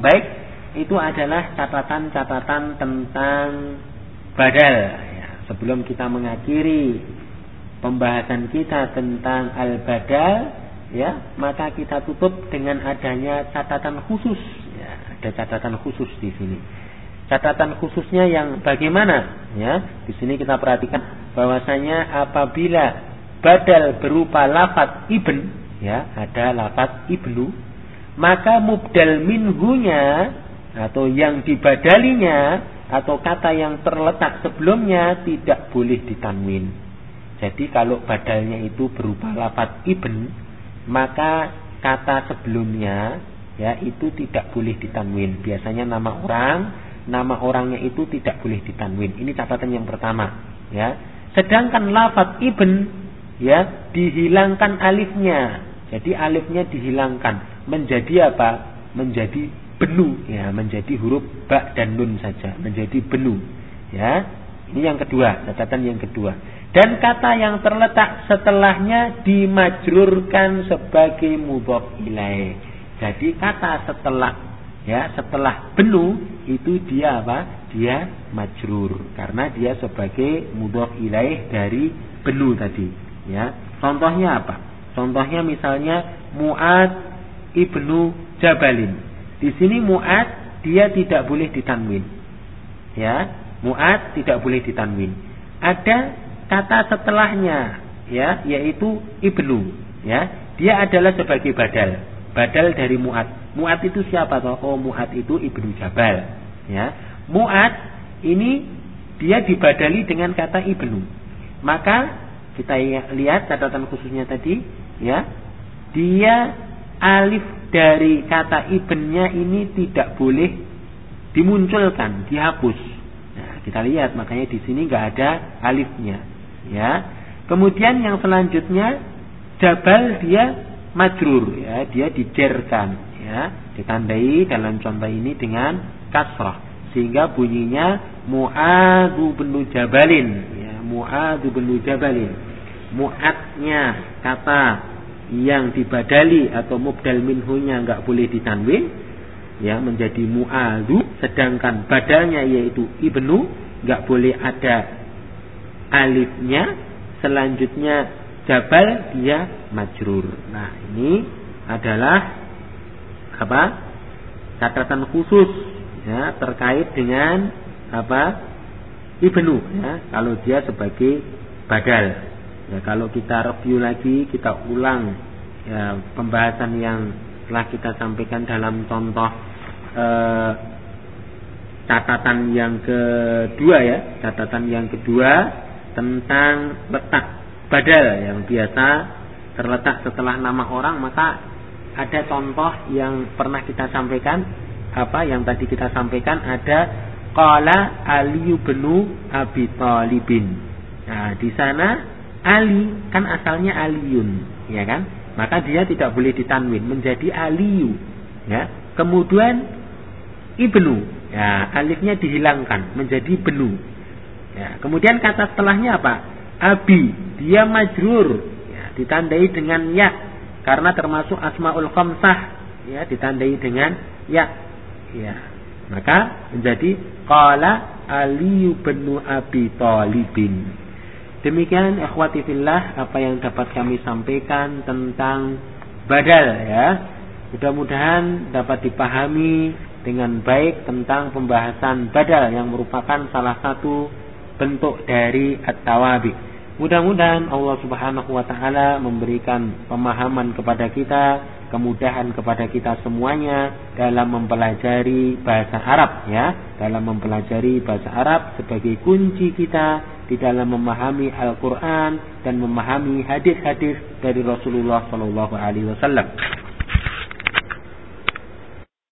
baik itu adalah catatan-catatan tentang badal. Ya, sebelum kita mengakhiri pembahasan kita tentang al-badal ya maka kita tutup dengan adanya catatan khusus. Ya ada catatan khusus di sini. Catatan khususnya yang bagaimana? Ya di sini kita perhatikan bahwasanya apabila badal berupa lafat ibn ya ada lafat ibnu maka mubdal minhunya atau yang dibadalinya atau kata yang terletak sebelumnya tidak boleh ditanwin. Jadi kalau badalnya itu berupa lafat ibn, maka kata sebelumnya ya itu tidak boleh ditanwin. Biasanya nama orang, nama orangnya itu tidak boleh ditanwin. Ini catatan yang pertama, ya. Sedangkan lafat ibn ya dihilangkan alifnya. Jadi alifnya dihilangkan menjadi apa? Menjadi benu ya menjadi huruf ba dan nun saja menjadi benu ya. Ini yang kedua catatan yang kedua. Dan kata yang terletak setelahnya dimajrurkan sebagai mudhof ilaih. Jadi kata setelah ya setelah benu itu dia apa? Dia majrur. Karena dia sebagai mudhof ilaih dari benu tadi ya. Contohnya apa? Contohnya misalnya muad ibnu jabalin di sini mu'ad dia tidak boleh ditanwin. Ya, mu'ad tidak boleh ditanwin. Ada kata setelahnya ya, yaitu ibnu, ya. Dia adalah sebagai badal. Badal dari mu'ad. Mu'ad itu siapa toh? Oh, mu'ad itu ibnu Jabal, ya. Mu'ad ini dia dibadali dengan kata ibnu. Maka kita lihat catatan khususnya tadi, ya. Dia alif dari kata ibnnya ini tidak boleh dimunculkan, dihapus. Nah, kita lihat makanya di sini nggak ada alifnya, ya. Kemudian yang selanjutnya jabal dia majrur, ya, dia dijerkan, ya, ditandai dalam contoh ini dengan kasrah sehingga bunyinya mu'adu benu jabalin, ya, mu'adu benu jabalin. Mu'adnya kata yang dibadali atau mubdal minhunya nggak boleh ditanwin ya menjadi mu'adu sedangkan badalnya yaitu ibnu nggak boleh ada alifnya selanjutnya jabal dia majrur. Nah ini adalah apa? Catatan khusus ya terkait dengan apa? Ibnu ya kalau dia sebagai badal Ya, kalau kita review lagi, kita ulang ya, pembahasan yang telah kita sampaikan dalam contoh eh, catatan yang kedua ya, catatan yang kedua tentang letak badal yang biasa terletak setelah nama orang, maka ada contoh yang pernah kita sampaikan apa yang tadi kita sampaikan ada qala Ali bin Abi Thalibin. Nah, di sana Ali kan asalnya Aliun, ya kan? Maka dia tidak boleh ditanwin menjadi Aliyu, ya. Kemudian ibnu, ya alifnya dihilangkan menjadi benu. Ya, kemudian kata setelahnya apa? Abi, dia majrur, ya, ditandai dengan ya karena termasuk asmaul khamsah, ya ditandai dengan ya. Ya. Maka menjadi qala Aliyu bin Abi Thalibin. Demikian ikhwati fillah apa yang dapat kami sampaikan tentang badal ya. Mudah-mudahan dapat dipahami dengan baik tentang pembahasan badal yang merupakan salah satu bentuk dari at-tawabi. Mudah-mudahan Allah Subhanahu wa taala memberikan pemahaman kepada kita, kemudahan kepada kita semuanya dalam mempelajari bahasa Arab ya, dalam mempelajari bahasa Arab sebagai kunci kita di dalam memahami Al-Quran dan memahami hadis-hadis dari Rasulullah Sallallahu Alaihi Wasallam.